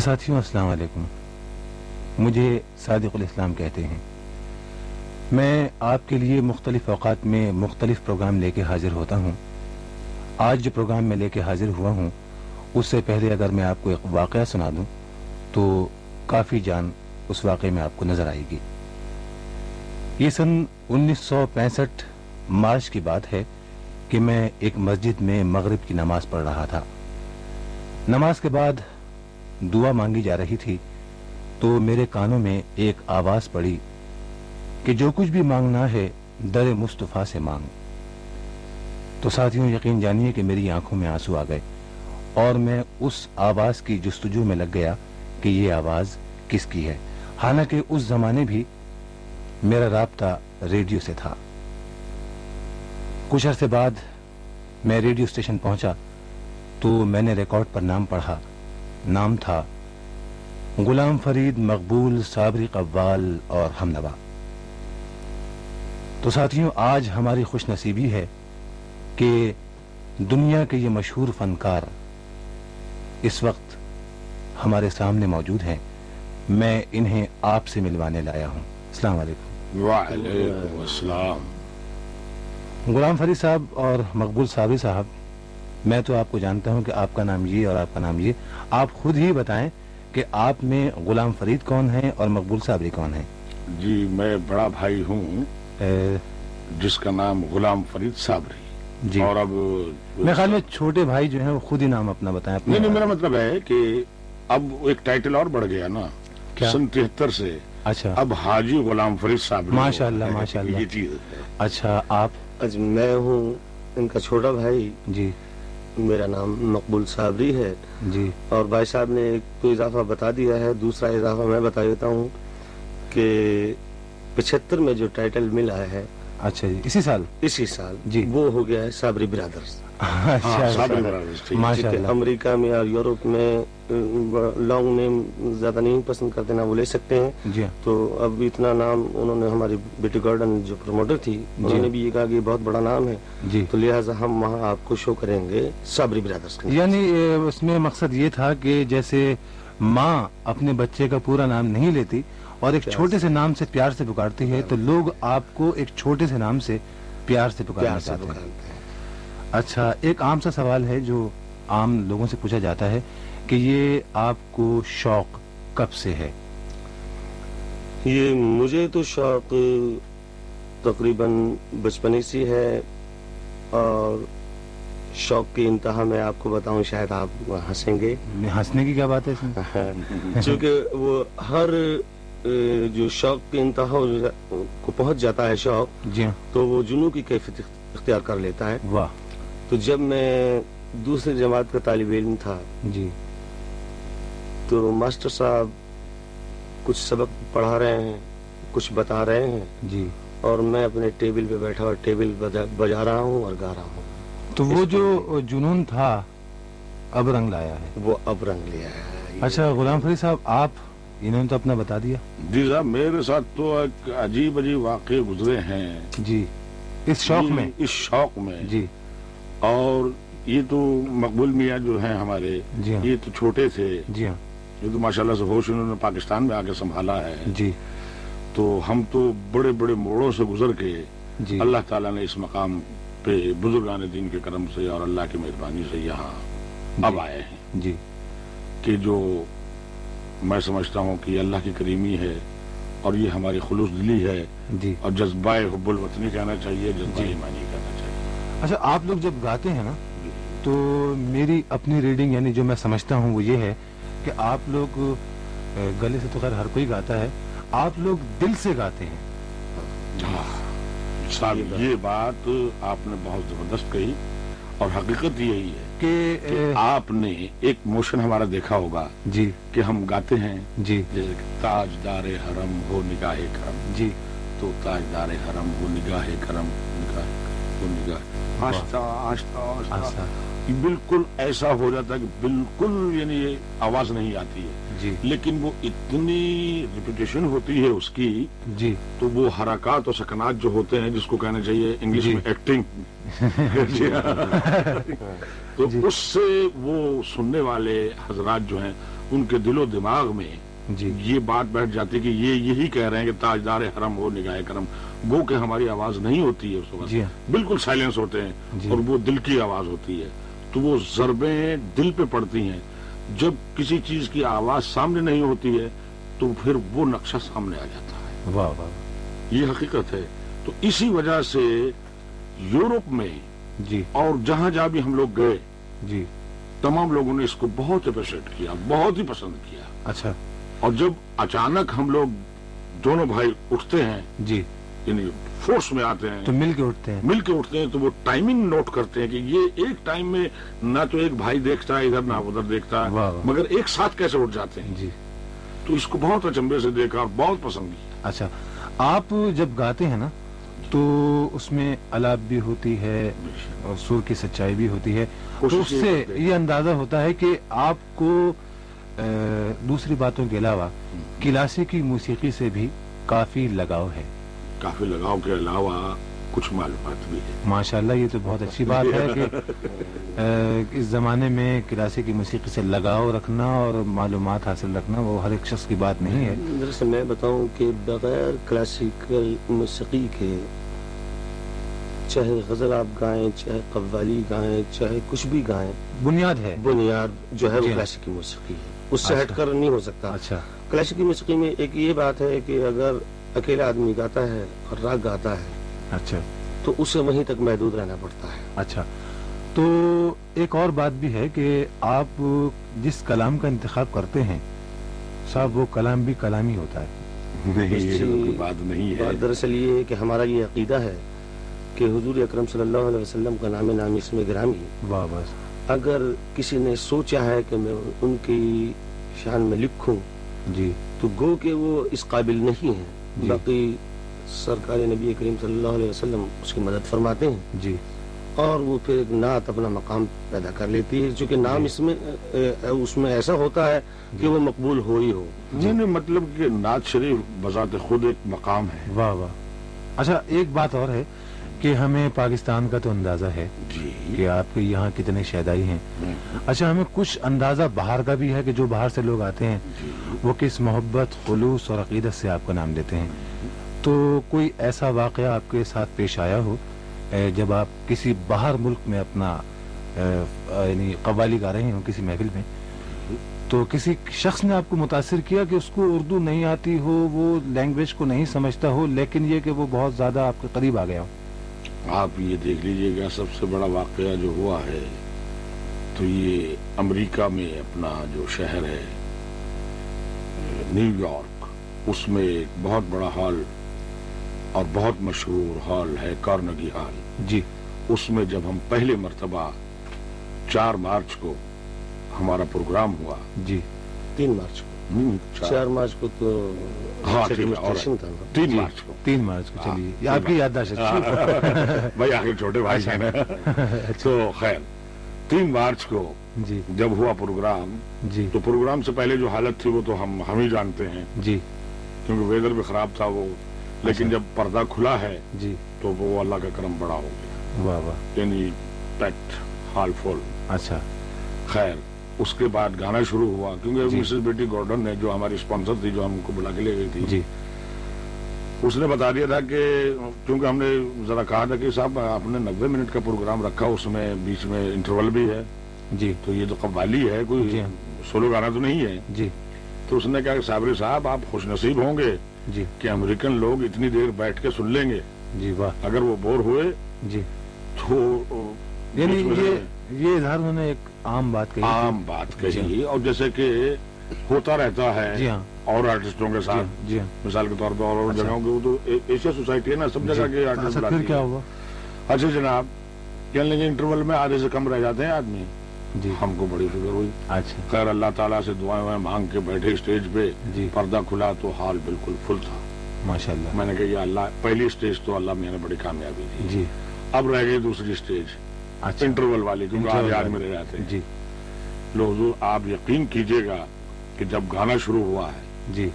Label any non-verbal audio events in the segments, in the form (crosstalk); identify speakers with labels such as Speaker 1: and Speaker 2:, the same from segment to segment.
Speaker 1: ساتھیوں، السلام علیکم۔ مجھے صادق الاسلام کہتے ہیں۔ میں آپ کے لیے مختلف اوقات میں مختلف پروگرام لے کے حاضر ہوتا ہوں۔ آج جو پروگرام میں لے کے حاضر ہوا ہوں، اس سے پہلے اگر میں آپ کو ایک واقعہ سنا دوں، تو کافی جان اس واقعے میں آپ کو نظر آئے گی۔ یہ سن انیس سو پینسٹھ مارچ کی بات ہے کہ میں ایک مسجد میں مغرب کی نماز پڑھ رہا تھا۔ نماز کے بعد دعا مانگی جا رہی تھی تو میرے کانوں میں ایک آواز پڑی کہ جو کچھ بھی مانگنا ہے در مصطفیٰ سے مانگ۔ تو ساتھیوں، یقین جانیے کہ میری آنکھوں میں آنسو آ گئے اور میں اس آواز کی جستجو میں لگ گیا کہ یہ آواز کس کی ہے۔ حالانکہ اس زمانے بھی میرا رابطہ ریڈیو سے تھا۔ کچھ عرصے بعد میں ریڈیو اسٹیشن پہنچا تو میں نے ریکارڈ پر نام پڑھا۔ نام تھا غلام فرید مقبول صابری قوال اور ہم نوا تو ساتھیوں آج ہماری خوش نصیبی ہے کہ دنیا کے یہ مشہور فنکار اس وقت ہمارے سامنے موجود ہیں۔ میں انہیں آپ سے ملوانے لایا ہوں۔ السلام علیکم۔
Speaker 2: وعلیکم السلام۔
Speaker 1: غلام فرید صاحب اور مقبول صابری صاحب میں تو آپ کو جانتا ہوں کہ آپ کا نام یہ اور آپ کا نام یہ۔ آپ خود ہی بتائیں کہ آپ میں غلام فرید کون ہیں اور مقبول صابری کون ہیں۔
Speaker 2: جی میں بڑا بھائی ہوں جس کا نام غلام فرید صابری
Speaker 1: جی۔
Speaker 2: اور اب
Speaker 1: میرے خیال میں چھوٹے بھائی جو ہیں وہ خود ہی نام اپنا بتائیں
Speaker 2: نہیں نہیں میرا مطلب ہے کہ اب ایک ٹائٹل اور بڑھ گیا نا۔
Speaker 1: کیا؟
Speaker 2: سن تہتر سے۔
Speaker 1: اچھا۔
Speaker 2: اب حاجی غلام فرید صابری
Speaker 1: ماشاء اللہ، ماشاء اللہ۔
Speaker 2: یہ چیز ہے۔
Speaker 1: اچھا آپ؟
Speaker 3: آج میں ہوں ان کا چھوٹا بھائی۔
Speaker 1: جی۔
Speaker 3: میرا نام مقبول صابری ہے۔
Speaker 1: جی۔
Speaker 3: اور بھائی صاحب نے ایک تو اضافہ بتا دیا ہے۔ دوسرا اضافہ میں بتا دیتا ہوں کہ پچہتر میں جو ٹائٹل ملا ہے۔
Speaker 1: اچھا جی اسی سال؟
Speaker 3: اسی سال
Speaker 1: جی۔
Speaker 3: وہ ہو گیا ہے صابری برادرز۔
Speaker 2: ہاں
Speaker 1: اچھا
Speaker 3: امریکہ میں اور یورپ میں لانگ نیم زیادہ نہیں پسند کرتے نا وہ لے سکتے ہیں۔
Speaker 1: جی ہاں۔
Speaker 3: تو اب اتنا نام انہوں نے ہماری بیٹی گارڈن جو پروموٹر تھی انہوں نے بھی یہ کہا کہ یہ بہت بڑا نام ہے۔
Speaker 1: جی۔
Speaker 3: تو لہٰذا ہم وہاں آپ کو شو کریں گے صابری برادرز کے
Speaker 1: یعنی اس میں مقصد یہ تھا کہ جیسے ماں اپنے بچے کا پورا نام نہیں لیتی اور ایک
Speaker 3: پیار
Speaker 1: چھوٹے سے نام سے پیار سے پکارتی ہے تو لوگ آپ کو ایک چھوٹے سے نام سے پیار سے پکارنا چاہتے ہیں۔ اچھا ایک عام سا سوال ہے جو عام لوگوں سے پوچھا جاتا ہے کہ یہ آپ کو شوق کب سے ہے؟
Speaker 3: یہ مجھے تو شوق تقریباً بچپنے سے ہے اور شوق کی انتہا میں آپ کو بتاؤں شاید آپ ہنسیں گے۔
Speaker 1: ہنسنے کی کیا بات ہے (laughs)
Speaker 3: چونکہ وہ ہر جو شوق کی انتہا کو پہنچ جاتا ہے شوق
Speaker 1: جی ہاں۔
Speaker 3: تو وہ جنو کی کیفیت اختیار کر لیتا ہے۔
Speaker 1: واہ۔
Speaker 3: تو جب میں دوسری جماعت کا طالب علم تھا
Speaker 1: جی۔
Speaker 3: تو ماسٹر صاحب کچھ سبق پڑھا رہے ہیں کچھ بتا رہے ہیں۔
Speaker 1: جی۔
Speaker 3: اور میں اپنے ٹیبل پہ بیٹھا اور ٹیبل بجا رہا ہوں اور گا رہا ہوں۔
Speaker 1: تو وہ جو جنون تھا اب رنگ لایا ہے۔
Speaker 3: وہ اب رنگ لیا ہے۔
Speaker 1: اچھا غلام فرید صاحب آپ انہوں نے تو اپنا بتا دیا۔
Speaker 2: جی صاحب میرے ساتھ تو ایک عجیب عجیب واقع گزرے ہیں۔
Speaker 1: جی۔ اس شوق
Speaker 2: جی،
Speaker 1: میں
Speaker 2: اس شوق میں۔
Speaker 1: جی۔
Speaker 2: اور یہ تو مقبول میاں جو ہیں ہمارے
Speaker 1: جی ہاں۔
Speaker 2: یہ تو چھوٹے تھے۔
Speaker 1: جی ہاں۔
Speaker 2: یہ تو ماشاءاللہ سے ہوش انہوں نے پاکستان میں آ کے سنبھالا ہے۔
Speaker 1: جی۔
Speaker 2: تو ہم تو بڑے بڑے موڑوں سے گزر کے
Speaker 1: جی۔
Speaker 2: اللہ تعالیٰ نے اس مقام پہ بزرگان دین کے کرم سے اور اللہ کی مہربانی سے یہاں اب
Speaker 1: جی۔
Speaker 2: آئے ہیں۔
Speaker 1: جی۔
Speaker 2: کہ جو میں سمجھتا ہوں کہ یہ اللہ کی کریمی ہے اور یہ ہماری خلوص دلی ہے
Speaker 1: جی۔
Speaker 2: اور جذبہ حب الوطنی کہنا چاہیے جذبہ
Speaker 1: جی۔
Speaker 2: ایمانی چاہیے
Speaker 1: اچھا آپ لوگ جب گاتے ہیں نا تو میری اپنی ریڈنگ یعنی جو میں سمجھتا ہوں وہ یہ ہے کہ آپ لوگ گلے سے تو خیر ہر کوئی گاتا ہے آپ لوگ دل سے گاتے ہیں۔
Speaker 2: صاحب یہ بات آپ نے بہت زبردست کہی اور حقیقت یہی ہے
Speaker 1: کہ
Speaker 2: آپ نے ایک موشن ہمارا دیکھا ہوگا
Speaker 1: جی۔
Speaker 2: کہ ہم گاتے ہیں۔
Speaker 1: جی۔
Speaker 2: جیسے تاج دار حرم ہو نگاہ کرم۔
Speaker 1: جی۔
Speaker 2: تو تاج دار حرم ہو نگاہ کرم نگاہ کرم ہو نگاہ آہستہ آہستہ آہستہ۔ بالکل ایسا ہو جاتا ہے کہ بالکل یعنی یہ آواز نہیں آتی ہے۔
Speaker 1: جی۔
Speaker 2: لیکن وہ اتنی ریپوٹیشن ہوتی ہے اس کی
Speaker 1: جی۔
Speaker 2: تو وہ حرکات اور سکنات جو ہوتے ہیں جس کو کہنا چاہیے انگلش
Speaker 1: جی۔
Speaker 2: میں ایکٹنگ (laughs) تو
Speaker 1: جی۔
Speaker 2: اس سے وہ سننے والے حضرات جو ہیں ان کے دل و دماغ میں
Speaker 1: جی۔
Speaker 2: یہ بات بیٹھ جاتی کہ یہ یہی کہہ رہے ہیں کہ تاجدار حرم ہو نگاہ کرم گو کہ ہماری آواز نہیں ہوتی ہے اس وقت۔
Speaker 1: جی ہاں۔
Speaker 2: بالکل سائلنس ہوتے ہیں
Speaker 1: جی۔
Speaker 2: اور وہ دل کی آواز ہوتی ہے۔ تو وہ ضربیں دل پہ پڑتی ہیں۔ جب کسی چیز کی آواز سامنے نہیں ہوتی ہے تو پھر وہ نقشہ سامنے آ جاتا ہے۔
Speaker 1: واہ واہ
Speaker 2: یہ حقیقت ہے۔ تو اسی وجہ سے یورپ میں
Speaker 1: جی۔
Speaker 2: اور جہاں جہاں بھی ہم لوگ گئے
Speaker 1: جی۔
Speaker 2: تمام لوگوں نے اس کو بہت اپریشیٹ کیا بہت ہی پسند کیا۔
Speaker 1: اچھا۔
Speaker 2: اور جب اچانک ہم لوگ دونوں بھائی اٹھتے ہیں
Speaker 1: جی۔
Speaker 2: یعنی فورس میں آتے ہیں۔
Speaker 1: تو مل کے اٹھتے ہیں۔
Speaker 2: مل کے اٹھتے ہیں تو وہ ٹائمنگ نوٹ کرتے ہیں کہ یہ ایک ٹائم میں نہ تو ایک بھائی دیکھتا ہے ادھر نہ ادھر دیکھتا ہے۔ مگر ایک ساتھ کیسے اٹھ جاتے ہیں؟
Speaker 1: جی۔
Speaker 2: تو اس کو بہت اچمبے سے دیکھا اور بہت پسند کیا۔
Speaker 1: اچھا آپ جب گاتے ہیں نا تو اس میں الاپ بھی ہوتی ہے اور سر کی سچائی بھی ہوتی ہے۔ تو اس سے۔ یہ اندازہ ہوتا ہے کہ آپ کو دوسری باتوں کے علاوہ کلاسیکی موسیقی سے بھی کافی لگاؤ ہے۔
Speaker 2: کافی لگاؤ کے علاوہ کچھ معلومات بھی ہے
Speaker 1: ماشاءاللہ یہ تو بہت اچھی بات ہے کہ اس زمانے میں کلاسیکی موسیقی سے لگاؤ رکھنا اور معلومات حاصل رکھنا وہ ہر ایک شخص کی بات نہیں ہے۔
Speaker 3: دراصل میں بتاؤں کہ بغیر کلاسیکل موسیقی کے چاہے غزل آپ گائیں چاہے قوالی گائیں چاہے کچھ بھی گائیں
Speaker 1: بنیاد ہے۔
Speaker 3: بنیاد جو ہے وہ
Speaker 1: جی۔
Speaker 3: کلاسیکی موسیقی ہے۔ اس سے ہٹ
Speaker 1: اچھا۔
Speaker 3: کر نہیں ہو سکتا۔
Speaker 1: اچھا۔
Speaker 3: کلاسیکی موسیقی میں ایک یہ بات ہے کہ اگر اکیلا آدمی گاتا ہے اور راگ گاتا ہے
Speaker 1: اچھا۔
Speaker 3: تو اسے وہیں تک محدود رہنا پڑتا ہے۔
Speaker 1: اچھا۔ تو ایک اور بات بھی ہے کہ آپ جس کلام کا انتخاب کرتے ہیں صاحب وہ کلام بھی کلام ہی ہوتا ہے۔
Speaker 2: نہیں یہ کوئی بات نہیں ہے۔
Speaker 3: دراصل یہ ہے کہ ہمارا یہ عقیدہ ہے کہ حضور اکرم صلی اللہ علیہ وسلم کا نام نامی اس میں گرامی۔
Speaker 1: واہ بس
Speaker 3: اگر کسی نے سوچا ہے کہ میں ان کی شان میں لکھوں
Speaker 1: جی۔
Speaker 3: تو گو کہ وہ اس قابل نہیں ہے
Speaker 1: جی۔
Speaker 3: باقی سرکار نبی کریم صلی اللہ علیہ وسلم اس کی مدد فرماتے ہیں۔
Speaker 1: جی۔
Speaker 3: اور وہ پھر ایک نعت اپنا مقام پیدا کر لیتی ہے چونکہ نام
Speaker 1: جی۔
Speaker 3: اس میں اس میں ایسا ہوتا ہے کہ وہ مقبول ہو ہی ہو۔
Speaker 2: نہیں نہیں مطلب کہ نعت شریف بذات خود ایک مقام ہے۔
Speaker 1: واہ واہ۔ اچھا ایک بات اور ہے۔ کہ ہمیں پاکستان کا تو اندازہ ہے
Speaker 2: جی۔
Speaker 1: کہ آپ کے یہاں کتنے شہدائی ہیں۔ اچھا ہمیں کچھ اندازہ باہر کا بھی ہے کہ جو باہر سے لوگ آتے ہیں وہ کس محبت خلوص اور عقیدت سے آپ کا نام دیتے ہیں؟ تو کوئی ایسا واقعہ آپ کے ساتھ پیش آیا ہو؟ جب آپ کسی باہر ملک میں اپنا یعنی قوالی گا رہے ہوں کسی محفل میں تو کسی شخص نے آپ کو متاثر کیا کہ اس کو اردو نہیں آتی ہو وہ لینگویج کو نہیں سمجھتا ہو لیکن یہ کہ وہ بہت زیادہ آپ کے قریب آ گیا ہو؟
Speaker 2: آپ یہ دیکھ لیجیے گا سب سے بڑا واقعہ جو ہوا ہے تو یہ امریکہ میں اپنا جو شہر ہے نیو یارک اس میں ایک بہت بڑا ہال اور بہت مشہور ہال ہے کارنگی ہال
Speaker 1: جی۔
Speaker 2: اس میں جب ہم پہلے مرتبہ چار مارچ کو ہمارا پروگرام ہوا
Speaker 1: جی۔
Speaker 3: تین مارچ کو۔ چار مارچ کو تو
Speaker 2: ہاں۔ تین مارچ کو
Speaker 1: تین مارچ کو چلیے آپ کی۔ یادداشت
Speaker 2: بھائی آخر چھوٹے بھائی۔ ہیں تو خیر تین مارچ کو
Speaker 1: جی
Speaker 2: جب ہوا پروگرام
Speaker 1: جی
Speaker 2: تو پروگرام سے پہلے جو حالت تھی وہ تو ہم ہم ہی جانتے ہیں
Speaker 1: جی
Speaker 2: کیونکہ ویدر بھی خراب تھا وہ لیکن۔ جب پردہ کھلا ہے
Speaker 1: جی
Speaker 2: تو وہ اللہ کا کرم بڑا ہو گیا
Speaker 1: واہ واہ
Speaker 2: یعنی پیکٹ ہال فل
Speaker 1: اچھا
Speaker 2: خیر اس کے بعد گانا شروع ہوا کیونکہ
Speaker 1: جی۔
Speaker 2: مسز بیٹی گورڈن نے جو ہماری اسپانسر تھی جو ہم کو بلا کے لے گئی تھی
Speaker 1: جی۔
Speaker 2: اس نے بتا دیا تھا کہ کیونکہ ہم نے ذرا کہا تھا کہ صاحب آپ نے نبے منٹ کا پروگرام رکھا اس میں بیچ میں انٹرول بھی ہے۔
Speaker 1: جی۔
Speaker 2: تو یہ تو قوالی ہے کوئی
Speaker 1: جی۔
Speaker 2: سولو گانا تو نہیں ہے۔
Speaker 1: جی۔
Speaker 2: تو اس نے کہا کہ صابری صاحب آپ خوش نصیب ہوں گے
Speaker 1: جی۔
Speaker 2: کہ امریکن لوگ اتنی دیر بیٹھ کے سن لیں گے۔
Speaker 1: جی واہ۔
Speaker 2: اگر وہ بور ہوئے
Speaker 1: جی۔
Speaker 2: تو
Speaker 1: یعنی یہ اظہار انہوں نے ایک عام بات کہی۔
Speaker 2: عام بات
Speaker 1: جی
Speaker 2: کہی اور جیسے کہ ہوتا رہتا ہے
Speaker 1: جی ہاں۔
Speaker 2: اور آرٹسٹوں کے
Speaker 1: جی
Speaker 2: ساتھ۔
Speaker 1: ہاں جی ہاں۔
Speaker 2: مثال کے طور پر اور اور
Speaker 1: اچھا۔
Speaker 2: جگہوں کے وہ تو ایشیا سوسائٹی ہے نا سب جگہ کے
Speaker 1: جی
Speaker 2: آرٹسٹ
Speaker 1: اچھا پھر کیا ہوا؟
Speaker 2: اچھا جناب کہنے لگے انٹرول میں آدھے سے کم رہ جاتے ہیں آدمی۔
Speaker 1: جی۔
Speaker 2: ہم کو بڑی فکر ہوئی۔
Speaker 1: اچھا۔
Speaker 2: خیر اللہ تعالیٰ سے دعائیں وائیں مانگ کے بیٹھے اسٹیج پہ۔
Speaker 1: جی۔
Speaker 2: پردہ کھلا تو حال بالکل فل تھا۔
Speaker 1: ماشاء اللہ۔
Speaker 2: میں نے کہا یا اللہ پہلی اسٹیج تو اللہ میں نے بڑی کامیابی دی۔
Speaker 1: جی۔
Speaker 2: اب رہ گئی دوسری اسٹیج
Speaker 1: اچھا۔
Speaker 2: انٹرول
Speaker 1: والے
Speaker 2: جو آج
Speaker 1: میں
Speaker 2: رہ جاتے ہیں۔
Speaker 1: جی۔
Speaker 2: لو حضور آپ یقین کیجیے گا کہ جب گانا شروع ہوا ہے
Speaker 1: جی۔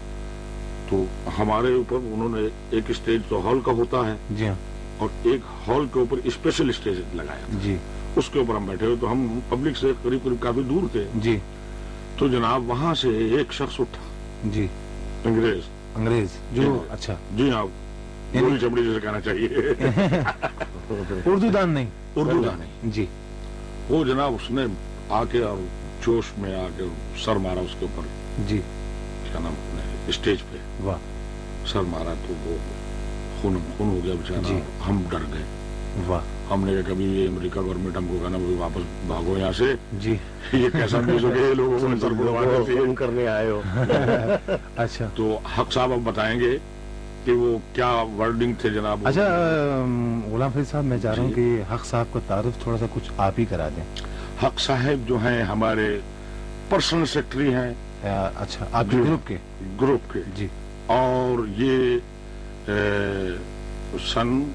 Speaker 2: تو ہمارے اوپر انہوں نے ایک اسٹیج تو ہال کا ہوتا ہے
Speaker 1: جی ہاں۔
Speaker 2: اور ایک ہال کے اوپر اسپیشل اسٹیج لگایا۔
Speaker 1: جی۔
Speaker 2: اس کے اوپر ہم بیٹھے ہوئے تو ہم پبلک سے قریب قریب کافی دور تھے۔
Speaker 1: جی۔
Speaker 2: تو
Speaker 1: جناب
Speaker 2: وہاں سے ایک شخص اٹھا۔ جی۔ انگریز۔
Speaker 1: انگریز۔ جی جو
Speaker 2: ہاں۔ اچھا۔
Speaker 1: جی
Speaker 2: ہاں۔ یعنی چمڑی جیسے کہنا چاہیے۔ (laughs) اردو دان نہیں۔ اردو گانے۔ جی۔
Speaker 1: وہ
Speaker 2: جناب اس نے آ کے
Speaker 1: اور
Speaker 2: جوش میں آ کے سر مارا اس کے
Speaker 1: اوپر۔
Speaker 2: جی۔ کیا نام اسٹیج
Speaker 1: پہ۔
Speaker 2: واہ۔ سر مارا تو وہ خون خون ہو گیا جی۔ ہم ڈر گئے۔
Speaker 1: واہ۔
Speaker 2: ہم نے کہا کبھی یہ امریکہ گورنمنٹ ہم کو کہنا بھی واپس
Speaker 3: بھاگو یہاں سے۔ جی۔ (laughs)
Speaker 1: یہ
Speaker 2: کیسا پیش ہو گیا لوگوں نے سر (laughs) کرنے آئے ہو۔ (laughs) اچھا۔ تو
Speaker 1: حق صاحب اب بتائیں گے کہ وہ کیا ورڈنگ
Speaker 2: تھے
Speaker 1: جناب؟ اچھا غلام فرید صاحب میں جا رہا ہوں جی۔ کہ حق
Speaker 2: صاحب کا تعارف تھوڑا سا کچھ آپ ہی
Speaker 1: کرا دیں۔ حق
Speaker 2: صاحب
Speaker 1: جو ہیں
Speaker 2: ہمارے پرسنل
Speaker 1: سیکٹری
Speaker 2: ہیں۔ اچھا آپ گروپ کے؟ گروپ
Speaker 1: کے۔
Speaker 2: جی۔ اور یہ
Speaker 1: سن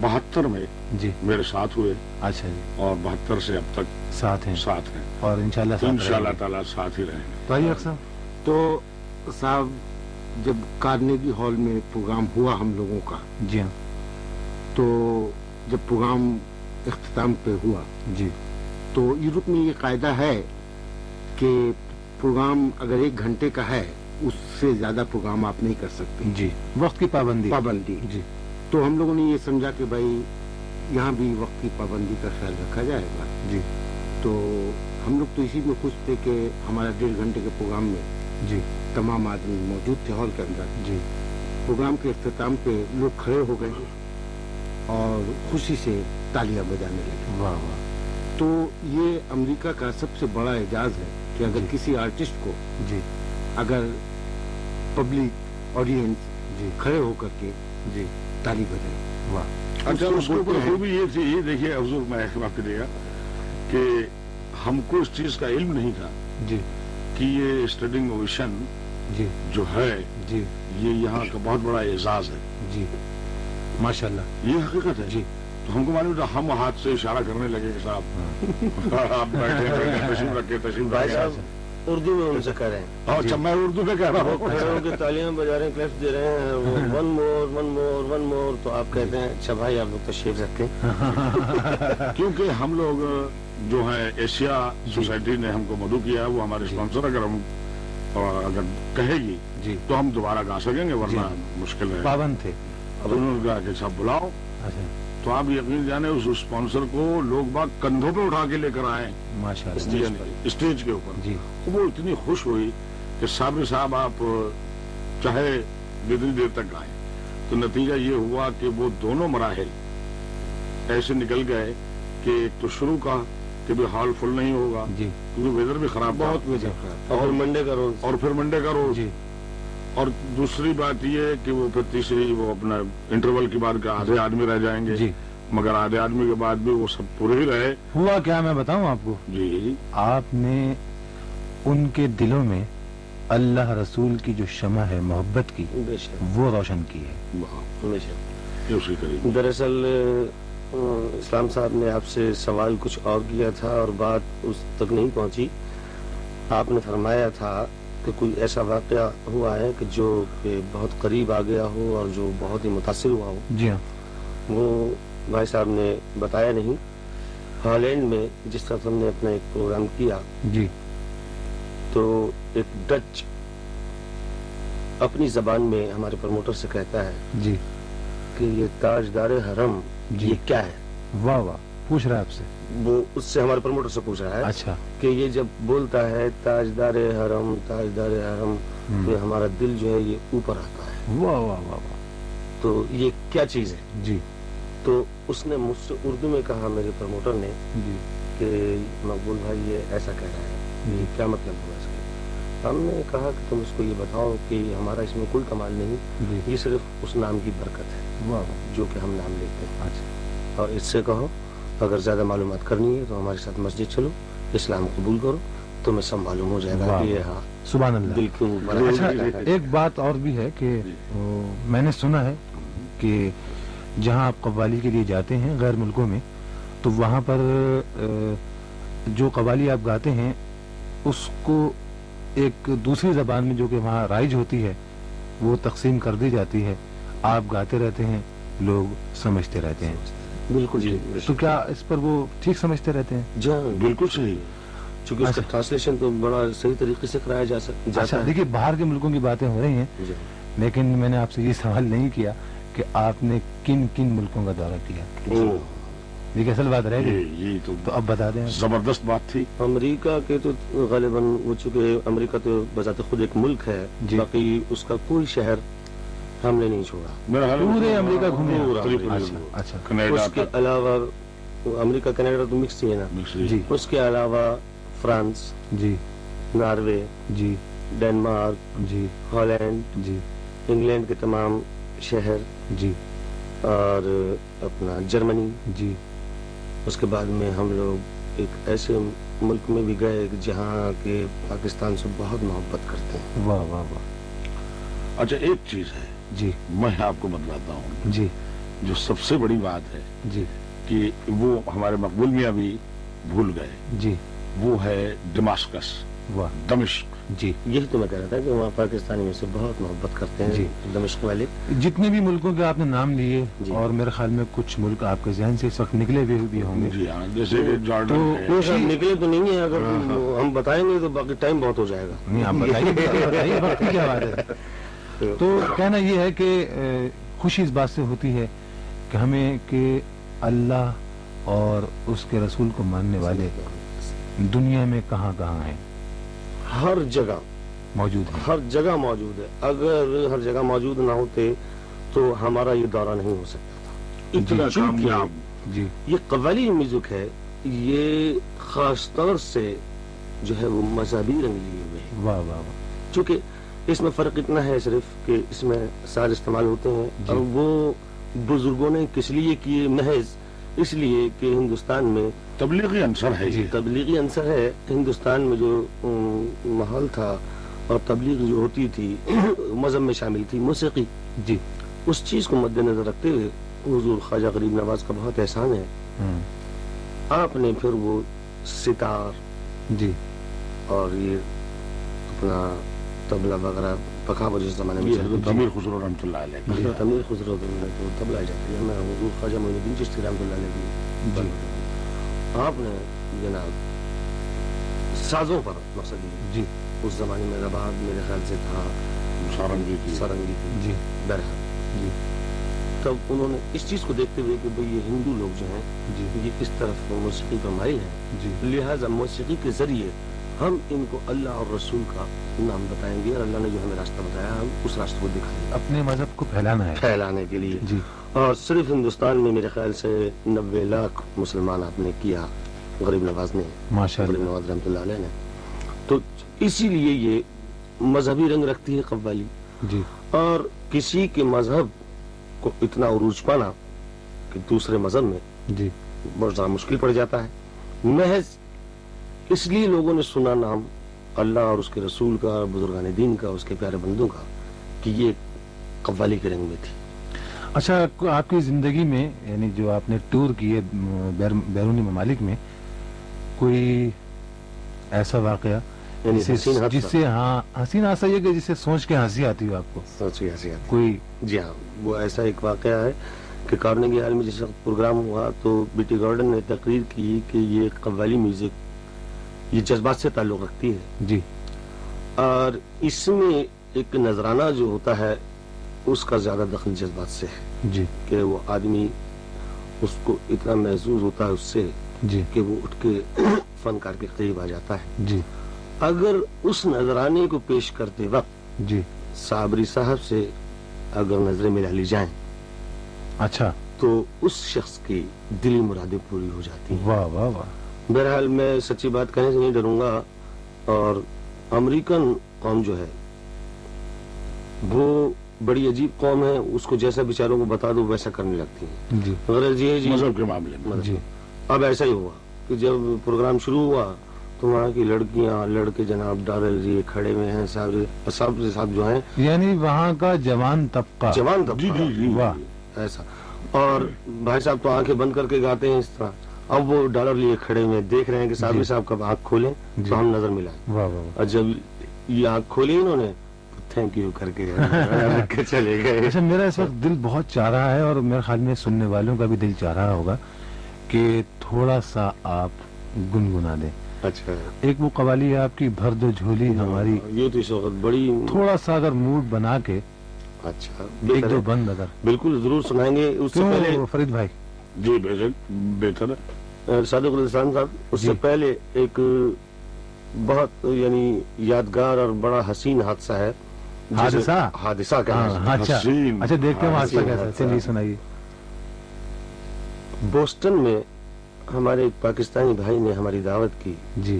Speaker 1: بہتر
Speaker 2: میں جی۔ میرے ساتھ ہوئے۔
Speaker 1: اچھا جی۔
Speaker 2: اور بہتر
Speaker 1: سے اب تک
Speaker 2: ساتھ
Speaker 1: ہیں۔
Speaker 2: ساتھ ہیں۔ اور انشاءاللہ
Speaker 1: انشاءاللہ تعالیٰ ساتھ ہی
Speaker 4: رہیں تو صاحب جب کارنیگی ہال میں پروگرام ہوا ہم لوگوں
Speaker 1: کا جی
Speaker 4: ہاں۔ تو جب پروگرام اختتام پہ
Speaker 1: ہوا
Speaker 4: جی۔ تو یورپ میں یہ قاعدہ ہے کہ پروگرام اگر ایک گھنٹے کا ہے اس سے زیادہ پروگرام آپ نہیں
Speaker 1: کر سکتے۔ جی۔ وقت
Speaker 4: کی
Speaker 1: پابندی۔
Speaker 4: پابندی۔ جی۔ تو ہم لوگوں نے یہ سمجھا کہ بھائی یہاں بھی وقت کی پابندی کا خیال
Speaker 1: رکھا
Speaker 4: جائے گا۔ جی۔ تو ہم لوگ تو اسی میں خوش تھے کہ ہمارا ڈیڑھ گھنٹے
Speaker 1: کے
Speaker 4: پروگرام میں جی۔ تمام آدمی موجود تھے
Speaker 1: ہال
Speaker 4: کے اندر۔ جی۔ پروگرام کے اختتام پہ لوگ کھڑے ہو گئے اور خوشی سے
Speaker 1: تالیاں بجانے
Speaker 4: لگے۔ واہ واہ۔ تو یہ امریکہ کا سب سے بڑا
Speaker 1: اعجاز
Speaker 4: ہے کہ اگر
Speaker 1: جی۔
Speaker 4: کسی آرٹسٹ کو
Speaker 1: جی۔
Speaker 4: اگر پبلک آڈینس
Speaker 1: جی۔
Speaker 4: کھڑے ہو
Speaker 1: کر
Speaker 2: کے
Speaker 4: جی۔
Speaker 2: تالی بجائے۔
Speaker 4: واہ۔ اچھا,
Speaker 2: اچھا، اس کو خوبی یہ تھی یہ دیکھیے افضل میں کہ ہم کو اس چیز کا علم نہیں
Speaker 1: تھا۔
Speaker 2: جی۔ کہ یہ اسٹڈنگ
Speaker 1: اویشن
Speaker 2: جی۔ جو
Speaker 1: ہے
Speaker 2: جی۔ یہ یہاں کا بہت بڑا اعزاز
Speaker 1: ہے۔ جی۔
Speaker 2: ماشاء اللہ یہ
Speaker 1: حقیقت
Speaker 2: ہے۔ جی۔ تو ہم کو معلوم تھا ہم ہاتھ سے اشارہ کرنے لگے کہ صاحب ہاں۔ آپ بیٹھے
Speaker 3: تشریف
Speaker 2: رکھے
Speaker 3: تشریف رکھے۔ اردو میں ان سے کہہ
Speaker 2: رہے ہیں۔ اچھا میں اردو میں کہہ
Speaker 3: رہا
Speaker 2: ہوں۔
Speaker 3: کہ تعلیم بجا رہے ہیں کلپس دے رہے ہیں وہ one more one more one more تو آپ کہتے ہیں اچھا بھائی آپ لوگ تشریف رکھتے ہیں۔ (laughs)
Speaker 2: کیونکہ ہم لوگ جو ہیں ایشیا سوسائٹی نے ہم کو مدعو کیا ہے وہ ہمارے جی۔ اسپانسر اگر ہم اگر
Speaker 1: کہے
Speaker 2: گی جی۔ تو ہم دوبارہ گا سکیں گے
Speaker 1: ورنہ جی۔
Speaker 2: مشکل ہے۔ پابند تھے۔ اب انہوں
Speaker 1: نے
Speaker 2: کہا کہ سب بلاؤ۔ اچھا۔ تو آپ یقین جانے اس اسپانسر کو لوگ باغ کندھوں
Speaker 1: پہ
Speaker 3: اٹھا
Speaker 2: کے لے کر آئے
Speaker 1: اسٹیج
Speaker 2: کے اوپر۔ جی۔ وہ اتنی خوش ہوئی کہ صابر صاحب آپ چاہے جتنی دیر تک گائے تو نتیجہ یہ ہوا کہ وہ دونوں مراحل ایسے نکل گئے کہ ایک تو شروع کا کہ بھی ہال
Speaker 1: فل
Speaker 2: نہیں ہوگا جی۔ کیونکہ ویدر
Speaker 4: بھی خراب بہت
Speaker 3: اور منڈے کا روز۔ اور
Speaker 2: پھر منڈے کا روز۔ جی۔
Speaker 1: اور
Speaker 2: دوسری بات یہ ہے کہ وہ پھر تیسری وہ اپنا انٹرول کی بات آدھے آدمی رہ جائیں گے۔
Speaker 1: جی۔
Speaker 2: مگر آدھے آدمی کے بعد بھی وہ سب پورے ہی رہے۔
Speaker 1: ہوا کیا میں بتاؤں آپ
Speaker 2: کو؟
Speaker 1: جی۔ آپ نے ان کے دلوں میں اللہ رسول کی جو شمع
Speaker 3: ہے
Speaker 1: محبت کی وہ روشن
Speaker 2: کی
Speaker 3: ہے۔
Speaker 2: دراصل اسلام صاحب
Speaker 3: نے آپ سے سوال کچھ اور کیا تھا اور بات اس تک نہیں پہنچی۔ آپ نے فرمایا تھا کہ کوئی ایسا واقعہ ہوا ہے کہ جو کہ بہت قریب آ گیا ہو اور جو بہت ہی متاثر ہوا ہو؟ جی ہاں۔
Speaker 1: وہ بھائی
Speaker 3: صاحب نے بتایا نہیں۔ ہالینڈ میں جس طرح ہم نے اپنا ایک پروگرام کیا جی۔
Speaker 1: تو
Speaker 3: ایک ڈچ اپنی زبان میں ہمارے پروموٹر سے کہتا ہے جی۔
Speaker 1: کہ
Speaker 3: یہ تاجدار حرم جی۔
Speaker 1: یہ
Speaker 3: کیا ہے؟ واہ
Speaker 1: واہ۔ پوچھ رہا ہے آپ سے؟
Speaker 3: وہ اس سے ہمارے پروموٹر سے پوچھ رہا
Speaker 1: ہے
Speaker 3: اچھا۔ کہ یہ جب بولتا ہے تاجدار حرم تاجدار
Speaker 1: حرم
Speaker 3: تو ہمارا دل جو ہے یہ اوپر آتا ہے۔
Speaker 1: واہ واہ واہ واہ۔
Speaker 3: تو یہ کیا چیز ہے؟
Speaker 1: جی۔
Speaker 3: تو اس نے مجھ سے اردو میں کہا میرے
Speaker 1: پروموٹر
Speaker 3: نے جی۔ کہ مقبول بھائی یہ ایسا کہہ رہا ہے۔ جی۔ یہ کیا مطلب ہوا اس کا؟ ہم نے کہا کہ تم اس کو یہ بتاؤ
Speaker 1: کہ
Speaker 3: ہمارا اس میں کوئی کمال نہیں جی۔
Speaker 1: یہ صرف
Speaker 3: اس نام کی برکت ہے جو
Speaker 1: کہ
Speaker 3: ہم نام لیتے ہیں۔ اچھا۔ اور اس سے کہو اگر زیادہ معلومات کرنی ہے تو ہمارے ساتھ مسجد چلو اسلام قبول
Speaker 1: کرو
Speaker 3: تمہیں سب
Speaker 1: معلوم
Speaker 3: ہو
Speaker 1: جائے گا
Speaker 3: ہاں، سبحان اللہ۔
Speaker 1: بالکل
Speaker 3: اچھا
Speaker 1: ایک بات اور بھی ہے کہ جی۔ میں نے سنا ہے کہ جہاں آپ قوالی کے لیے جاتے ہیں غیر ملکوں میں تو وہاں پر جو قوالی آپ گاتے ہیں اس کو ایک دوسری زبان میں جو کہ وہاں رائج ہوتی ہے وہ تقسیم کر دی جاتی ہے۔ آپ گاتے رہتے ہیں لوگ سمجھتے رہتے
Speaker 3: ہیں۔
Speaker 2: بالکل
Speaker 3: جی
Speaker 1: تو کیا اس پر وہ ٹھیک سمجھتے رہتے ہیں؟
Speaker 3: جی ہاں
Speaker 2: بالکل صحیح۔
Speaker 3: چونکہ اس کا
Speaker 1: اچھا۔
Speaker 3: ٹرانسلیشن تو بڑا صحیح طریقے سے کرایا جا سکتا ہے۔
Speaker 1: اچھا، دیکھیے باہر کے ملکوں کی باتیں ہو رہی ہیں
Speaker 3: جی۔
Speaker 1: لیکن میں نے آپ سے یہ سوال نہیں کیا کہ آپ نے کن کن ملکوں کا دورہ کیا۔ دیکھیے اصل بات رہے
Speaker 2: گی جی،
Speaker 1: تو اب بتا دیں۔
Speaker 2: زبردست بات تھی۔
Speaker 3: امریکہ کے تو غالباً وہ چونکہ امریکہ تو بذات خود ایک ملک ہے۔
Speaker 1: جی۔
Speaker 3: باقی اس کا کوئی شہر ہم نے نہیں چھوڑا۔
Speaker 1: پورے امریکہ گھومے اچھا۔
Speaker 3: اس کے علاوہ امریکہ کینیڈا تو مکس ہی ہے نا۔
Speaker 1: جی۔
Speaker 3: اس کے علاوہ فرانس
Speaker 1: جی۔
Speaker 3: ناروے
Speaker 1: جی۔
Speaker 3: ڈینمارک
Speaker 1: جی۔
Speaker 3: ہالینڈ
Speaker 1: جی۔
Speaker 3: انگلینڈ کے تمام شہر۔
Speaker 1: جی۔
Speaker 3: اور اپنا جرمنی۔
Speaker 1: جی۔
Speaker 3: اس کے بعد میں ہم لوگ ایک ایسے ملک میں بھی گئے جہاں کے پاکستان سے بہت محبت کرتے ہیں۔
Speaker 1: واہ واہ واہ۔
Speaker 2: اچھا ایک چیز ہے۔
Speaker 1: جی۔
Speaker 2: میں آپ کو بتلاتا ہوں۔
Speaker 1: جی۔
Speaker 2: جو سب سے بڑی بات ہے
Speaker 1: جی۔
Speaker 2: کہ وہ ہمارے مقبول میاں بھی بھول گئے۔
Speaker 1: جی۔
Speaker 2: وہ ہے ڈماسکس
Speaker 1: واہ۔
Speaker 2: دمشق۔
Speaker 1: جی۔
Speaker 3: یہی تو میں کہہ رہا تھا کہ وہاں پاکستانی میں سے بہت محبت کرتے ہیں
Speaker 1: جی۔
Speaker 3: دمشق والے۔
Speaker 1: جتنے بھی ملکوں کے آپ نے نام لیے
Speaker 3: جی۔
Speaker 1: اور میرے خیال میں کچھ ملک آپ کے ذہن سے اس وقت نکلے ہوئے بھی ہوں گے۔
Speaker 2: جی ہاں جیسے کہ جارڈن
Speaker 3: صاحب نکلے تو نہیں ہے اگر ہم بتائیں گے تو باقی ٹائم بہت ہو جائے گا۔
Speaker 1: نہیں آپ بتائیے بتائیے وقت کی کیا بات ہے؟ تو کہنا یہ ہے کہ خوشی اس بات سے ہوتی ہے کہ ہمیں کہ اللہ اور اس کے رسول کو ماننے والے دنیا میں کہاں کہاں ہیں؟
Speaker 3: ہر جگہ۔
Speaker 1: موجود ہیں۔
Speaker 3: ہر جگہ موجود ہے۔ اگر ہر جگہ موجود نہ ہوتے تو ہمارا یہ دورہ نہیں ہو سکتا تھا۔
Speaker 2: اتنا
Speaker 3: چونکہ
Speaker 2: کامیاب
Speaker 1: جی
Speaker 3: یہ قوالی میوزک ہے۔ یہ خاص طور سے جو ہے وہ مذہبی رنگ لیے ہوئے ہیں
Speaker 1: واہ واہ واہ۔
Speaker 3: چونکہ اس میں فرق اتنا ہے صرف کہ اس میں ساز استعمال ہوتے ہیں
Speaker 1: جی۔
Speaker 3: اور وہ بزرگوں نے کس لیے کیے محض؟ اس لیے کہ ہندوستان میں
Speaker 2: تبلیغی عنصر ہے
Speaker 1: جی۔
Speaker 3: تبلیغی عنصر ہے۔ ہندوستان میں جو ماحول تھا اور تبلیغ جو ہوتی تھی (clears throat) مذہب میں شامل تھی موسیقی۔
Speaker 1: جی۔
Speaker 3: اس چیز کو مد نظر رکھتے ہوئے حضور خواجہ غریب نواز کا بہت احسان ہے۔
Speaker 1: ہوں،
Speaker 3: آپ نے پھر وہ ستار
Speaker 1: جی۔
Speaker 3: اور یہ اپنا تبلا وغیرہ پکاوت جس زمانے میں
Speaker 2: حضرت امیر خسرو رحمۃ اللہ علیہ
Speaker 3: حضرت امیر خسرو تبلا جاتی ہے میں حضور خواجہ معین الدین چشتی رحمۃ اللہ علیہ کی آپ نے جناب. سازوں پر مقصد
Speaker 1: جی.
Speaker 3: اس زمانے میں رباب میرے خیال سے تھا.
Speaker 2: سارنگی کی.
Speaker 3: سارنگی کی.
Speaker 1: جی.
Speaker 3: بہرحال
Speaker 1: جی.
Speaker 3: تب انہوں نے اس چیز کو دیکھتے ہوئے کہ بھئی یہ ہندو لوگ جو ہیں
Speaker 1: جی.
Speaker 3: یہ کس طرف موسیقی پر مائل ہیں؟
Speaker 1: جی.
Speaker 3: لہذا موسیقی کے ذریعے ہم ان کو اللہ اور رسول کا نام بتائیں گے اور اللہ نے جو ہمیں راستہ بتایا ہم اس راستے کو دکھائیں گے۔
Speaker 1: اپنے مذہب کو پھیلانا ہے۔
Speaker 3: پھیلانے کے لیے۔
Speaker 1: جی۔
Speaker 3: اور صرف ہندوستان میں میرے خیال سے نبے لاکھ مسلمان آپ نے کیا غریب نواز نے غریب نواز رحمۃ اللہ علیہ نے۔ تو اسی لیے یہ مذہبی رنگ رکھتی ہے قوالی۔
Speaker 1: جی۔
Speaker 3: اور کسی کے مذہب کو اتنا عروج پانا کہ دوسرے مذہب میں
Speaker 1: جی۔
Speaker 3: بہت زیادہ مشکل پڑ جاتا ہے۔ محض اس لیے لوگوں نے سنا نام اللہ اور اس کے رسول کا بزرگان دین کا اس کے پیارے بندوں کا کہ یہ قوالی کے رنگ میں تھی۔
Speaker 1: اچھا آپ کی زندگی میں یعنی جو آپ نے ٹور کیے بیرونی ممالک میں کوئی ایسا واقعہ
Speaker 3: یعنی۔
Speaker 1: جس سے ہاں حسین حادثہ یہ کہ جسے سوچ کے ہنسی آتی ہو آپ کو؟
Speaker 3: سوچ کے ہنسی آتی
Speaker 1: کوئی
Speaker 3: جی ہاں وہ ایسا ایک واقعہ ہے کہ کارنگی ہال میں جس وقت پروگرام ہوا تو بیٹی گارڈن نے تقریر کی کہ یہ قوالی میوزک یہ جذبات سے تعلق رکھتی ہے۔
Speaker 1: جی۔
Speaker 3: اور اس میں ایک نذرانہ جو ہوتا ہے اس کا زیادہ دخل جذبات سے ہے۔
Speaker 1: جی۔
Speaker 3: کہ وہ آدمی اس کو اتنا محسوس ہوتا ہے اس سے
Speaker 1: جی۔
Speaker 3: کہ وہ اٹھ کے فنکار کے قریب آ جاتا ہے۔
Speaker 1: جی۔
Speaker 3: اگر اس نذرانے کو پیش کرتے وقت
Speaker 1: جی۔
Speaker 3: صابری صاحب سے اگر نظریں ملا لی جائیں
Speaker 1: اچھا۔
Speaker 3: تو اس شخص کی دلی مرادیں پوری ہو جاتی ہیں۔
Speaker 1: واہ واہ واہ۔
Speaker 3: بہرحال میں سچی بات کہنے سے نہیں ڈروں گا اور امریکن قوم جو ہے وہ بڑی عجیب قوم ہے اس کو جیسا بیچاروں کو بتا دو ویسا کرنے لگتی ہیں۔
Speaker 1: جی۔
Speaker 3: مگر جی جی۔
Speaker 2: مذہب کے معاملے میں۔
Speaker 1: جی
Speaker 3: اب ایسا ہی ہوا کہ جب پروگرام شروع ہوا تو وہاں کی لڑکیاں لڑکے جناب ڈارل جی کھڑے ہوئے ہیں صاحب صاحب صاحب جو ہیں۔
Speaker 1: یعنی وہاں کا جوان طبقہ۔
Speaker 3: جوان
Speaker 2: جی
Speaker 3: طبقہ
Speaker 2: جی جی۔
Speaker 1: واہ
Speaker 3: ایسا۔ اور بھائی صاحب تو آنکھیں بند کر کے گاتے ہیں اس طرح۔ اب وہ ڈالر لیے کھڑے ہوئے ہیں، دیکھ رہے ہیں کہ صاحب
Speaker 1: جی۔
Speaker 3: صاحب کب آنکھ کھولیں
Speaker 1: جی۔
Speaker 3: تو ہم نظر ملائیں۔
Speaker 1: واہ
Speaker 3: اور جب یہ آنکھ کھولی انہوں نے تھینک یو (laughs) کر کے چلے گئے۔
Speaker 1: اچھا میرا اس وقت دل بہت چاہ رہا ہے اور میرے خیال میں سننے والوں کا بھی دل چاہ رہا ہوگا کہ تھوڑا سا آپ گنگنا دیں۔
Speaker 3: اچھا۔
Speaker 1: ایک وہ قوالی ہے آپ کی بھر دو جھولی ہماری۔
Speaker 3: یہ تو اس وقت بڑی
Speaker 1: تھوڑا سا اگر موڈ بنا کے
Speaker 3: اچھا
Speaker 1: ایک دو۔ بند اگر۔
Speaker 3: بالکل ضرور سنائیں گے۔ اس سے پہلے
Speaker 1: فرید بھائی؟
Speaker 2: جی بے شک بہتر ہے۔
Speaker 3: صادق الاسلام صاحب اس سے
Speaker 1: جی۔
Speaker 3: پہلے ایک بہت یعنی یادگار اور بڑا حسین حادثہ ہے۔
Speaker 1: حادثہ؟
Speaker 3: حادثہ کا
Speaker 1: اچھا۔
Speaker 2: حسین،
Speaker 1: اچھا دیکھتے ہیں کیسا
Speaker 3: حادثہ۔
Speaker 1: چلیے سنائیے۔
Speaker 3: بوسٹن میں ہمارے ایک پاکستانی بھائی نے ہماری دعوت کی۔
Speaker 1: جی۔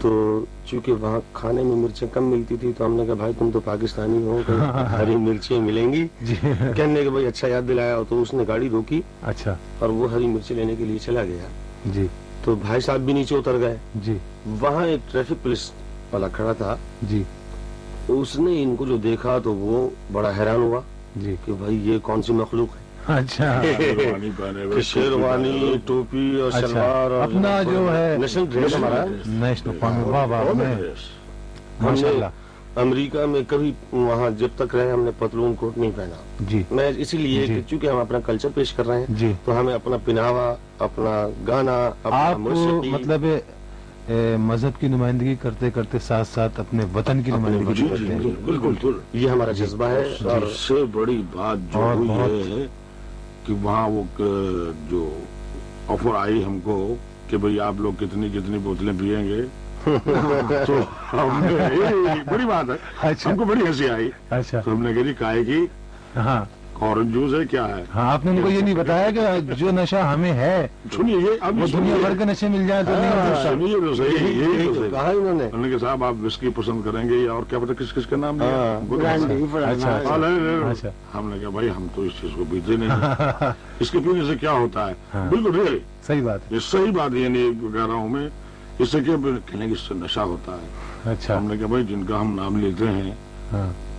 Speaker 3: تو چونکہ وہاں کھانے میں مرچیں کم ملتی تھی تو ہم نے کہا بھائی تم تو پاکستانی ہو (laughs) ہری مرچیں ملیں گی۔
Speaker 1: جی۔
Speaker 3: کہنے کہ بھائی اچھا یاد دلایا تو اس نے گاڑی روکی۔
Speaker 1: اچھا۔
Speaker 3: اور وہ ہری مرچیں لینے کے لیے چلا گیا۔
Speaker 1: جی۔
Speaker 3: تو بھائی صاحب بھی نیچے اتر گئے۔
Speaker 1: جی۔
Speaker 3: وہاں ایک ٹریفک پولیس والا کھڑا تھا۔
Speaker 1: جی۔
Speaker 3: اس نے ان کو جو دیکھا تو وہ بڑا حیران ہوا
Speaker 1: جی۔
Speaker 3: کہ بھائی یہ کون سی مخلوق ہے؟
Speaker 1: اچھا۔
Speaker 2: شیروانی
Speaker 3: ٹوپی اور
Speaker 1: اچھا۔
Speaker 3: شلوار
Speaker 1: اپنا جو ہے۔
Speaker 3: نیشنل ڈریس ہمارا۔ ہم نے امریکہ میں کبھی وہاں جب تک رہے ہم نے پتلون کوٹ نہیں پہنا۔
Speaker 1: جی۔
Speaker 3: میں اسی لیے
Speaker 1: جی۔
Speaker 3: کہ چونکہ ہم اپنا کلچر پیش کر رہے ہیں
Speaker 1: جی۔
Speaker 3: تو ہمیں اپنا پناوا اپنا گانا
Speaker 1: مطلب مذہب کی نمائندگی کرتے کرتے ساتھ ساتھ اپنے وطن کی نمائندگی کرتے ہیں۔
Speaker 2: بالکل
Speaker 3: یہ ہمارا جذبہ ہے اور
Speaker 2: سب سے بڑی بات جو ہے کہ وہاں وہ جو آفر آئی ہم کو کہ بھئی آپ لوگ کتنی کتنی بوتلیں پیئیں گے تو ہم نے بڑی بات ہے۔
Speaker 1: اچھا۔
Speaker 2: ہم کو بڑی ہنسی آئی۔
Speaker 1: اچھا۔
Speaker 2: تو ہم نے کہا جی کائے کی؟
Speaker 1: ہاں۔
Speaker 2: اورنج جوس ہے کیا ہے
Speaker 1: ہاں آپ نے ان کو یہ نہیں بتایا کہ جو نشہ ہمیں ہے
Speaker 2: سنیے یہ اب
Speaker 1: دنیا بھر کے نشے مل جائے تو نہیں ہوتا
Speaker 2: سنیے تو صحیح
Speaker 3: یہی
Speaker 2: تو
Speaker 3: کہا انہوں نے۔
Speaker 2: انہوں نے کہا صاحب آپ وسکی پسند کریں گے یا اور کیا پتا کس کس کا نام لیا؟
Speaker 3: ہاں،
Speaker 2: ہم ہے۔
Speaker 4: برانڈی۔
Speaker 1: اچھا،
Speaker 2: ہاں،۔
Speaker 1: اچھا۔
Speaker 2: ہم نے کہا بھائی ہم تو اس چیز کو پیتے نہیں ہیں۔ (laughs) اس کے پینے سے کیا ہوتا ہے؟
Speaker 1: ہاں۔
Speaker 2: بالکل ریئلی
Speaker 1: صحیح بات
Speaker 2: یہ صحیح بات ہے یعنی کہہ رہا ہوں میں اس سے کیا کہنے اس سے نشہ ہوتا ہے۔
Speaker 1: ہے اچھا۔
Speaker 2: ہم نے کہا بھائی جن کا ہم نام لیتے ہیں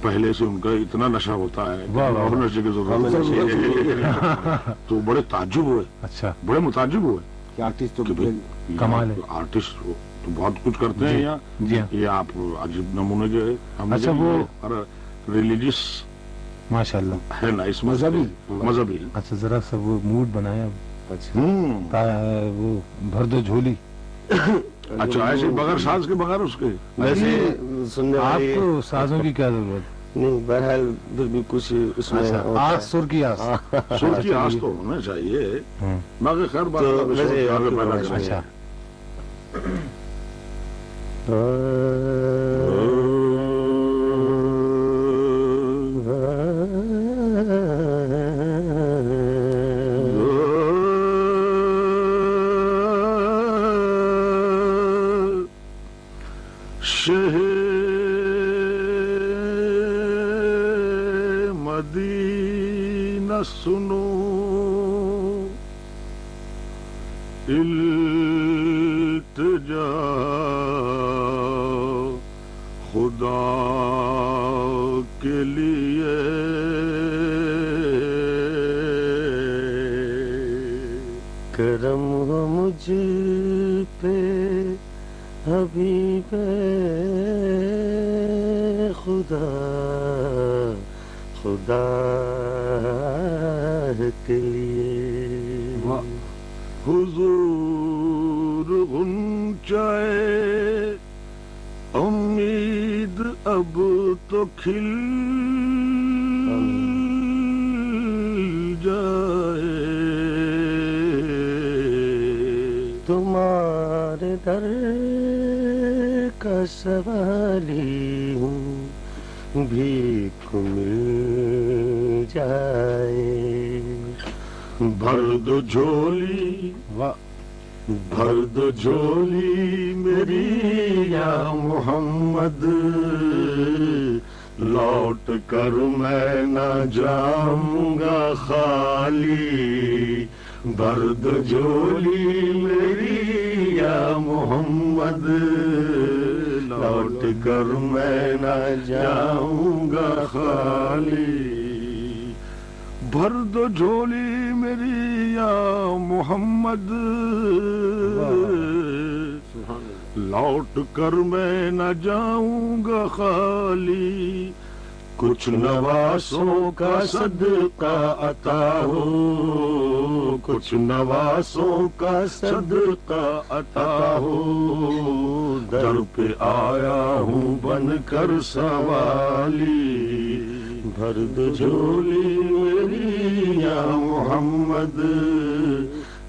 Speaker 2: پہلے سے ان کا اتنا نشہ ہوتا ہے اور۔ نشے کی ضرورت ہے تو بڑے تعجب ہوئے۔
Speaker 1: اچھا۔
Speaker 2: بڑے متعجب ہوئے۔
Speaker 4: کہ آرٹسٹ
Speaker 1: کمال ہے۔
Speaker 2: آرٹسٹ تو بہت کچھ کرتے ہیں
Speaker 1: جی،
Speaker 2: یہاں۔
Speaker 1: جی ہاں۔
Speaker 2: یہ آپ عجیب نمونے ہم
Speaker 1: اچھا، وہ-
Speaker 2: یہ ریلیجس
Speaker 1: ماشاء اللہ
Speaker 2: ہے نا اس
Speaker 4: مذہبی۔
Speaker 2: مذہبی۔
Speaker 1: اچھا ذرا سا وہ موڈ بنایا۔ وہ بھر دو جھولی۔ (coughs)
Speaker 2: اچھا ایسے بغیر ساز کے بغیر اس کے؟
Speaker 3: ویسے سننے
Speaker 1: آپ کو سازوں کی کیا ضرورت؟
Speaker 3: نہیں بہرحال پھر بھی کچھ اس میں
Speaker 1: اچھا آس۔ سر کی آس۔ (laughs)
Speaker 2: سر کی آس تو ہونا چاہیے۔ باقی خیر بات
Speaker 3: ویسے فرمائش
Speaker 2: کریں۔
Speaker 1: اچھا۔
Speaker 2: اب تو کھل جائے۔
Speaker 3: تمہارے در کا سوالی ہوں بھیک مل جائے۔
Speaker 2: بھر دو جھولی بھر دو جھولی میری یا محمد، لوٹ کر میں نہ جاؤں گا خالی۔ بھر دو جھولی میری یا محمد، لوٹ کر میں نہ جاؤں گا خالی۔ بھر دو جھولی میری یا محمد، لوٹ کر میں نہ جاؤں گا خالی۔
Speaker 3: کچھ نواسوں کا صدقہ عطا ہو۔ کچھ نواسوں کا صدقہ عطا ہو۔ در پہ آیا ہوں بن کر سوالی۔ بھر دو جھولی میری یا محمد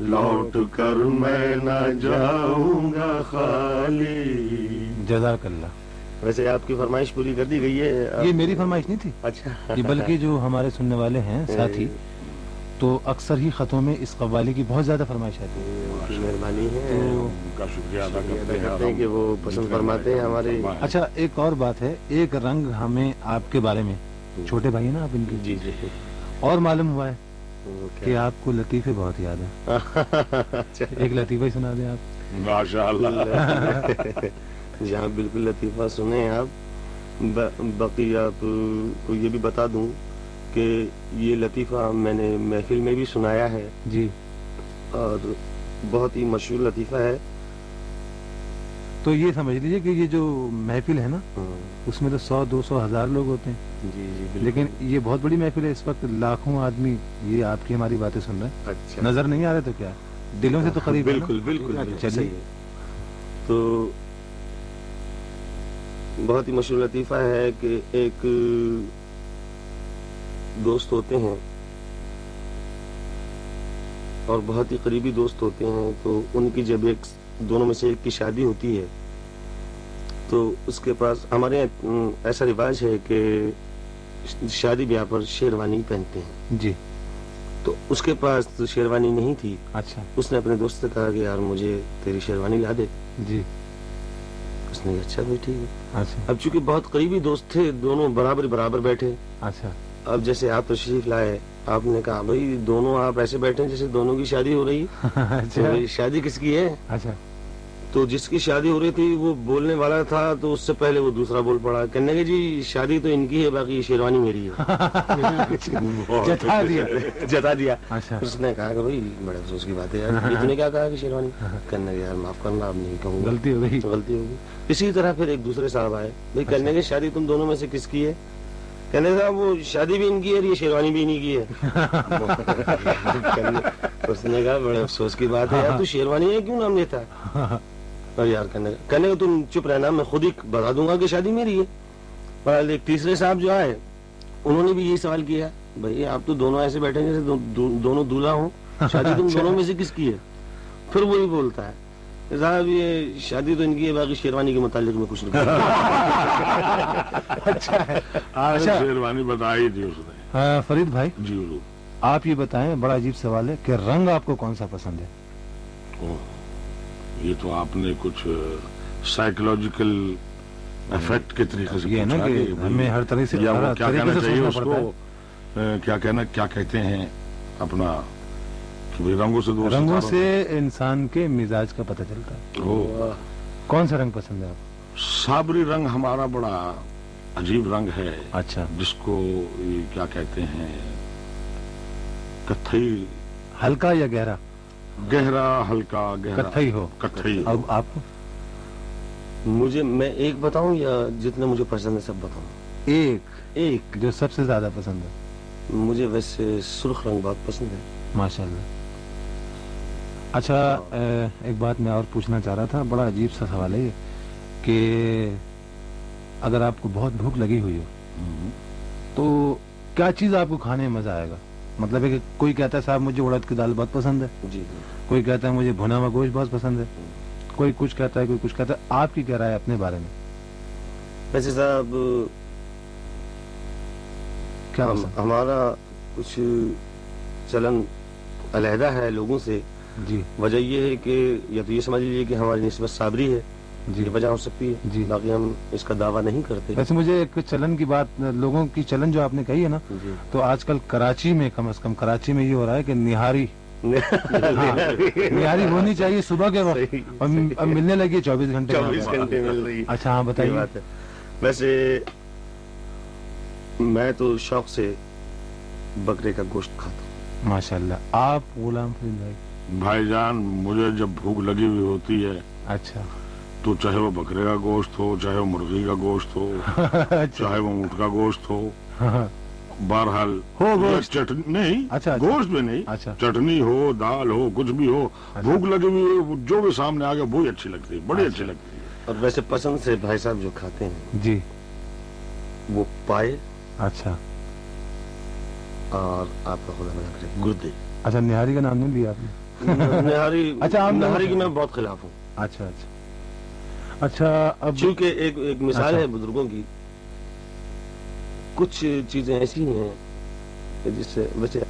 Speaker 3: لوٹ کر میں نہ جاؤں گا خالی۔
Speaker 1: جزاک اللہ
Speaker 3: ویسے آپ کی فرمائش پوری کر دی گئی ہے۔
Speaker 1: یہ میری فرمائش نہیں تھی۔
Speaker 3: اچھا۔
Speaker 1: یہ بلکہ جو ہمارے سننے والے ہیں ساتھی تو اکثر ہی خطوں میں اس قوالی کی بہت زیادہ فرمائش آتی ہے۔
Speaker 3: مہربانی ہے۔
Speaker 2: ان کا شکریہ ادا کرتے
Speaker 3: ہیں کہ وہ پسند فرماتے ہیں ہمارے
Speaker 1: اچھا ایک اور بات ہے۔ ایک رنگ ہمیں آپ کے بارے میں چھوٹے بھائی ہیں نا آپ ان کے؟
Speaker 3: جی جی۔
Speaker 1: اور معلوم ہوا ہے کہ؟ آپ کو لطیفے بہت یاد ہیں۔
Speaker 3: اچھا۔
Speaker 1: ایک لطیفہ ہی سنا دیں آپ۔
Speaker 2: ماشاء اللہ (laughs)
Speaker 3: جہاں بالکل لطیفہ سنیں آپ۔ باقی آپ کو یہ بھی بتا دوں کہ یہ لطیفہ میں نے محفل میں بھی سنایا ہے۔
Speaker 1: جی۔
Speaker 3: اور بہت ہی مشہور لطیفہ ہے۔
Speaker 1: تو یہ سمجھ لیجیے کہ یہ جو محفل ہے نا اس میں تو سو دو سو ہزار لوگ ہوتے ہیں۔
Speaker 3: جی جی
Speaker 1: لیکن یہ بہت بڑی محفل ہے اس وقت لاکھوں آدمی یہ آپ کی ہماری باتیں سن رہے ہیں۔
Speaker 3: اچھا۔
Speaker 1: نظر نہیں آ رہے تو کیا؟ دلوں سے تو قریب؟
Speaker 3: بالکل بالکل بالکل
Speaker 1: چلیے۔
Speaker 3: تو بہت ہی مشہور لطیفہ ہے کہ ایک دوست ہوتے ہیں اور بہت ہی قریبی دوست ہوتے ہیں تو ان کی جب ایک دونوں میں سے ایک کی شادی ہوتی ہے تو اس کے پاس ہمارے ایسا رواج ہے کہ شادی بیاہ پر شیروانی پہنتے ہیں۔
Speaker 1: جی۔
Speaker 3: تو اس کے پاس تو شیروانی نہیں تھی۔
Speaker 1: اچھا۔
Speaker 3: اس نے اپنے دوست سے کہا کہ یار مجھے تیری شیروانی لا دے
Speaker 1: جی۔
Speaker 3: اس نے کہا اچھا بھائی ٹھیک ہے۔
Speaker 1: اچھا۔
Speaker 3: اب چونکہ بہت قریبی دوست تھے دونوں برابر برابر بیٹھے۔
Speaker 1: اچھا۔
Speaker 3: اب جیسے آپ تشریف لائے آپ نے کہا بھائی دونوں آپ ایسے بیٹھے ہیں جیسے دونوں کی شادی ہو رہی ہے۔ (laughs)
Speaker 1: اچھا۔
Speaker 3: شادی کس کی ہے؟
Speaker 1: اچھا۔
Speaker 3: تو جس کی شادی ہو رہی تھی وہ بولنے والا تھا تو اس سے پہلے وہ دوسرا بول پڑا۔ کہنے کہ جی شادی تو ان کی ہے باقی شیروانی میری ہے۔ (laughs)
Speaker 1: جتا دیا۔
Speaker 3: جتا دیا۔
Speaker 1: اچھا۔
Speaker 3: اس نے کہا کہ بھائی بڑے افسوس کی بات ہے یار۔ یہ نے کیا کہا کہ شیروانی؟ کہنے کہ یار معاف کرنا اب نہیں کہوں
Speaker 1: غلطی ہو گئی۔
Speaker 3: غلطی ہوگی اسی طرح پھر ایک دوسرے صاحب آئے۔ بھائی کہنے کہ شادی تم دونوں میں سے کس کی ہے؟ کہنے صاحب وہ شادی بھی ان کی ہے اور یہ شیروانی بھی انہیں کی ہے۔ (laughs) (laughs) اس نے کہا بڑے افسوس کی بات ہے۔ یار تو شیروانی ہے کیوں نام لیتا ہے؟ یار کہنے کہنے کہ تم چپ رہنا میں خود ہی بتا دوں گا کہ شادی میری ہے۔ بہرحال ایک تیسرے صاحب جو آئے انہوں نے بھی یہی سوال کیا بھائی آپ تو دونوں ایسے بیٹھے ہیں جیسے دو- دو- دونوں دولہا ہوں۔ شادی تم (laughs) دونوں میں سے کس کی ہے؟ پھر وہی بولتا ہے صاحب یہ شادی تو ان کی ہے باقی شیروانی کے متعلق میں کچھ نہیں۔ (laughs)
Speaker 1: اچھا اچھا۔
Speaker 2: شیروانی بتائی تھی اس نے۔
Speaker 1: ہاں، فرید بھائی
Speaker 2: جی
Speaker 1: آپ یہ بتائیں بڑا عجیب سوال ہے کہ رنگ آپ کو کون سا پسند ہے؟
Speaker 2: یہ تو آپ نے کچھ سائیکولوجیکل افیکٹ کے طریقے سے
Speaker 1: یہ نا کہ ہمیں ہر طرح سے
Speaker 2: کیا کہنا چاہیے اس کو؟ کیا کہنا کیا کہتے ہیں اپنا؟ رنگوں سے
Speaker 1: رنگوں سے انسان کے مزاج کا پتہ چلتا ہے۔ کون سا رنگ پسند ہے آپ؟
Speaker 2: صابری رنگ ہمارا بڑا عجیب رنگ ہے۔
Speaker 1: اچھا۔
Speaker 2: جس کو کیا کہتے ہیں؟ کتھئی۔
Speaker 1: ہلکا یا گہرا؟
Speaker 2: گہرا ہلکا گہرا۔
Speaker 1: کتھئی ہو۔
Speaker 2: کتھئی
Speaker 1: اب آپ کو؟
Speaker 3: مجھے میں ایک بتاؤں یا جتنے مجھے پسند ہے سب بتاؤں؟
Speaker 1: ایک۔
Speaker 3: ایک۔
Speaker 1: جو سب سے زیادہ پسند ہے۔
Speaker 3: مجھے ویسے سرخ رنگ بہت پسند ہے۔
Speaker 1: ماشاء اللہ۔ اچھا ایک بات میں اور پوچھنا چاہ رہا تھا بڑا عجیب سا سوال ہے یہ کہ اگر آپ کو بہت بھوک لگی ہوئی ہو تو کیا چیز آپ کو کھانے میں مزہ آئے گا؟ مطلب ہے کہ کوئی کہتا ہے صاحب مجھے اڑد کی دال بہت پسند ہے۔
Speaker 3: جی
Speaker 1: کوئی کہتا ہے مجھے بھنا ہوا گوشت بہت پسند ہے۔ کوئی کچھ کہتا ہے کوئی کچھ کہتا ہے۔ آپ کی کیا رائے ہے اپنے بارے میں؟
Speaker 3: ویسے صاحب
Speaker 1: کیا
Speaker 3: ہمارا کچھ چلن علیحدہ ہے لوگوں سے۔
Speaker 1: جی۔
Speaker 3: وجہ یہ ہے کہ یا تو یہ سمجھ لیجیے کہ ہماری نسبت صابری ہے۔
Speaker 1: جی
Speaker 3: یہ وجہ ہو سکتی ہے۔
Speaker 1: جی۔
Speaker 3: باقی ہم اس کا دعویٰ نہیں کرتے۔
Speaker 1: ویسے مجھے ایک چلن کی بات لوگوں کی چلن جو آپ نے کہی ہے نا
Speaker 3: جی۔
Speaker 1: تو آج کل کراچی میں کم از کم کراچی میں یہ ہو رہا ہے کہ نہاری۔ نہاری۔ ہونی چاہیے صبح کے وقت۔ اور ملنے لگی چوبیس گھنٹے
Speaker 3: چوبیس۔ گھنٹے مل رہی
Speaker 1: اچھا ہاں بتائیے۔
Speaker 3: ہے۔ ویسے میں تو شوق سے بکرے کا گوشت کھاتا ہوں۔
Speaker 1: ماشاء اللہ آپ غلام فرید بھائی۔
Speaker 2: بھائی جان مجھے جب بھوک لگی ہوئی ہوتی ہے
Speaker 1: اچھا۔
Speaker 2: تو
Speaker 1: چاہے
Speaker 2: وہ بکرے کا گوشت ہو چاہے
Speaker 1: وہ
Speaker 2: مرغی
Speaker 1: کا
Speaker 2: گوشت
Speaker 1: ہو
Speaker 2: چاہے وہ
Speaker 1: اونٹ کا
Speaker 2: گوشت ہو بہرحال
Speaker 1: نہیں
Speaker 2: گوشت بھی نہیں چٹنی ہو دال ہو
Speaker 1: کچھ
Speaker 2: بھی ہو بھوک لگی ہوئی جو بھی سامنے آ گیا وہی اچھی لگتی ہے
Speaker 1: بڑی
Speaker 2: اچھی لگتی ہے
Speaker 3: اور ویسے پسند سے بھائی صاحب جو کھاتے ہیں
Speaker 1: جی
Speaker 3: وہ پائے
Speaker 1: اچھا
Speaker 3: اور آپ کا خدا منا کرے
Speaker 1: گردے اچھا نہاری کا نام نہیں لیا
Speaker 3: آپ
Speaker 1: نے نہاری
Speaker 3: اچھا
Speaker 1: نہاری
Speaker 3: کی میں بہت خلاف ہوں
Speaker 1: اچھا اچھا اچھا اب
Speaker 3: چونکہ ایک ایک مثال
Speaker 1: اچھا۔
Speaker 3: ہے بزرگوں کی۔ کچھ چیزیں ایسی ہیں جس سے بچے